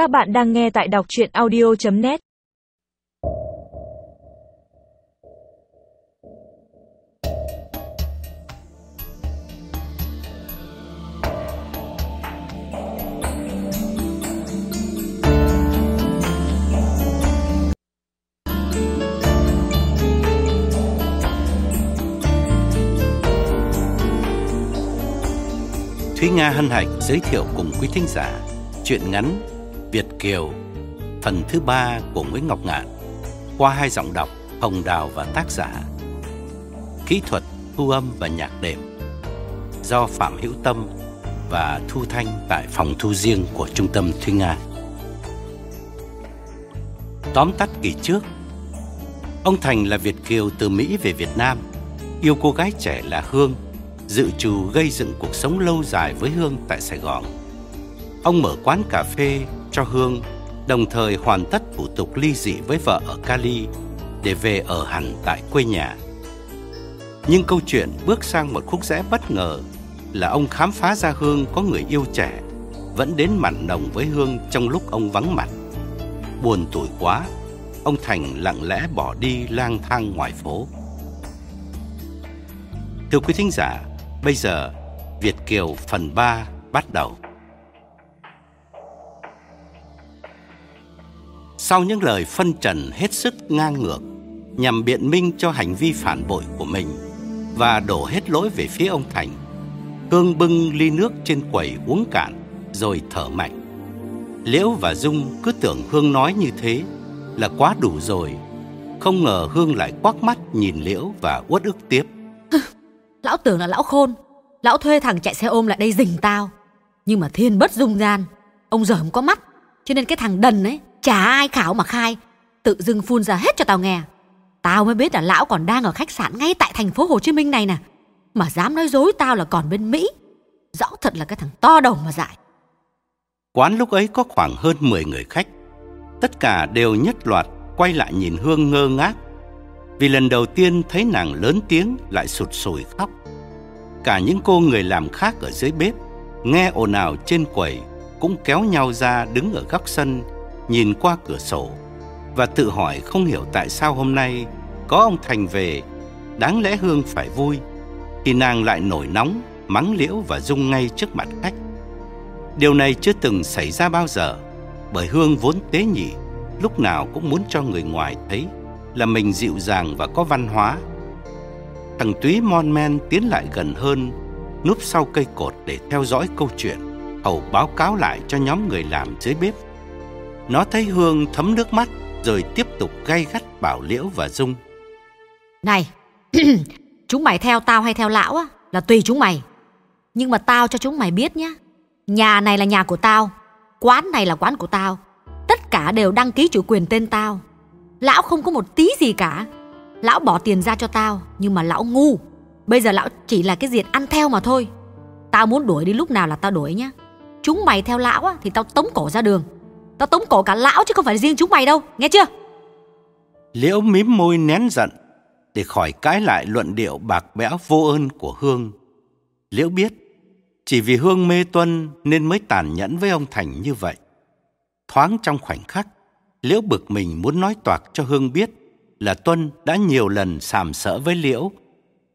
Các bạn đang nghe tại đọc chuyện audio.net Thúy Nga hân hạnh giới thiệu cùng quý thính giả truyện ngắn Việt Kiều, phần thứ ba của Nguyễn Ngọc Ngạn, qua hai giọng đọc Hồng Đào và tác giả. Kỹ thuật, thu âm và nhạc đệm, do Phạm Hữu Tâm và Thu Thanh tại phòng thu riêng của Trung tâm Thúy Nga. Tóm tắt kỳ trước, Ông Thành là Việt Kiều từ Mỹ về Việt Nam Yêu cô gái trẻ là Hương, Dự trù gây dựng cuộc sống lâu dài với Hương tại Sài Gòn Ông mở quán cà phê cho Hương, Đồng thời hoàn tất thủ tục ly dị với vợ ở Cali Để về ở hẳn tại quê nhà. Nhưng câu chuyện bước sang một khúc rẽ bất ngờ Là ông khám phá ra Hương có người yêu trẻ, Vẫn đến mặn nồng với Hương trong lúc ông vắng mặt. Buồn tuổi quá, Ông Thành lặng lẽ bỏ đi lang thang ngoài phố. Thưa quý thính giả, Bây giờ Việt Kiều phần 3 bắt đầu. Sau những lời phân trần hết sức ngang ngược, Nhằm biện minh cho hành vi phản bội của mình Và đổ hết lỗi về phía ông Thành Hương bưng ly nước trên quầy uống cạn Rồi thở mạnh. Liễu và Dung cứ tưởng Hương nói như thế Là quá đủ rồi, Không ngờ Hương lại quắc mắt nhìn Liễu và uất ức tiếp. Lão tưởng là lão khôn, Lão thuê thằng chạy xe ôm lại đây dình tao. Nhưng mà thiên bất dung gian, Ông giờ không có mắt, Cho nên cái thằng đần ấy Chả ai khảo mà khai. Tự dưng phun ra hết cho tao nghe. Tao mới biết là lão còn đang ở khách sạn Ngay tại thành phố Hồ Chí Minh này nè. Mà dám nói dối tao là còn bên Mỹ. Rõ thật là cái thằng to đầu mà dại. Quán lúc ấy có khoảng hơn 10 người khách. Tất cả đều nhất loạt Quay lại nhìn Hương ngơ ngác. Vì lần đầu tiên thấy nàng lớn tiếng Lại sụt sùi khóc. Cả những cô người làm khác ở dưới bếp, Nghe ồn ào trên quầy Cũng kéo nhau ra đứng ở góc sân Nhìn qua cửa sổ Và tự hỏi không hiểu tại sao hôm nay Có ông Thành về. Đáng lẽ Hương phải vui Thì nàng lại nổi nóng, Mắng liễu và rung ngay trước mặt khách. Điều này chưa từng xảy ra bao giờ, Bởi Hương vốn tế nhị, Lúc nào cũng muốn cho người ngoài thấy Là mình dịu dàng và có văn hóa. Thằng Túy mon men tiến lại gần hơn, Núp sau cây cột để theo dõi câu chuyện, Hầu báo cáo lại cho nhóm người làm dưới bếp. Nó thấy Hương thấm nước mắt Rồi tiếp tục gay gắt bảo Liễu và Dung. Này Chúng mày theo tao hay theo lão á Là tùy chúng mày. Nhưng mà tao cho chúng mày biết nhá Nhà này là nhà của tao Quán này là quán của tao. Tất cả đều đăng ký chủ quyền tên tao. Lão không có một tí gì cả. Lão bỏ tiền ra cho tao Nhưng mà lão ngu. Bây giờ lão chỉ là cái diện ăn theo mà thôi. Tao muốn đuổi đi lúc nào là tao đuổi nhá. Chúng mày theo lão á, thì tao tống cổ ra đường. Tao tống cổ cả lão chứ không phải riêng chúng mày đâu Nghe chưa Liễu mím môi nén giận Để khỏi cãi lại luận điệu bạc bẽo vô ơn của Hương Liễu biết Chỉ vì Hương mê tuân Nên mới tàn nhẫn với ông Thành như vậy Thoáng trong khoảnh khắc Liễu bực mình muốn nói toạc cho Hương biết là Tuân đã nhiều lần sàm sỡ với Liễu,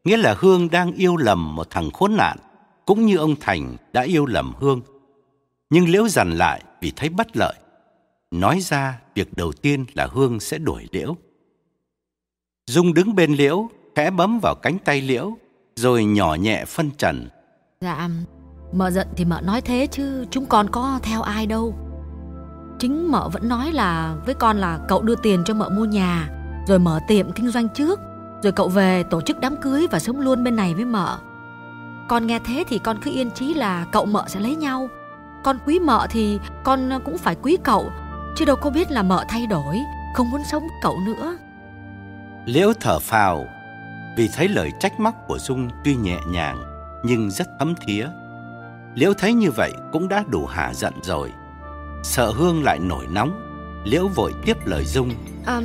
nghĩa là Hương đang yêu lầm một thằng khốn nạn, cũng như ông Thành đã yêu lầm Hương. Nhưng Liễu dằn lại vì thấy bất lợi. Nói ra việc đầu tiên là Hương sẽ đuổi Liễu. Dung đứng bên Liễu, khẽ bấm vào cánh tay Liễu, rồi nhỏ nhẹ phân trần. Dạ, mợ giận thì mợ nói thế chứ chúng con có theo ai đâu. Chính mợ vẫn nói là với con là cậu đưa tiền cho mợ mua nhà rồi mở tiệm kinh doanh trước rồi cậu về tổ chức đám cưới và sống luôn bên này với mợ con nghe thế thì con cứ yên chí là cậu mợ sẽ lấy nhau con quý mợ thì con cũng phải quý cậu chứ đâu có biết là mợ thay đổi không muốn sống cậu nữa. Liễu thở phào vì thấy lời trách móc của dung tuy nhẹ nhàng nhưng rất thấm thía. Liễu thấy như vậy cũng đã đủ hả giận rồi. Sợ hương lại nổi nóng liễu vội tiếp lời dung. À,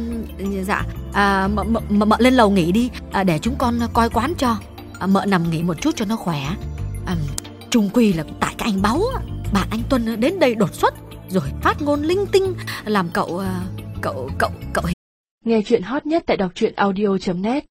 dạ à, mợ, mợ, mợ lên lầu nghỉ đi à, để chúng con coi quán cho. À, mợ nằm nghỉ một chút cho nó khỏe. À, trung quy là tại cái anh báu bạn anh tuân đến đây đột xuất rồi phát ngôn linh tinh Làm cậu... Ờ, cậu... cậu... cậu Nghe chuyện hot nhất tại đọc truyện audio.net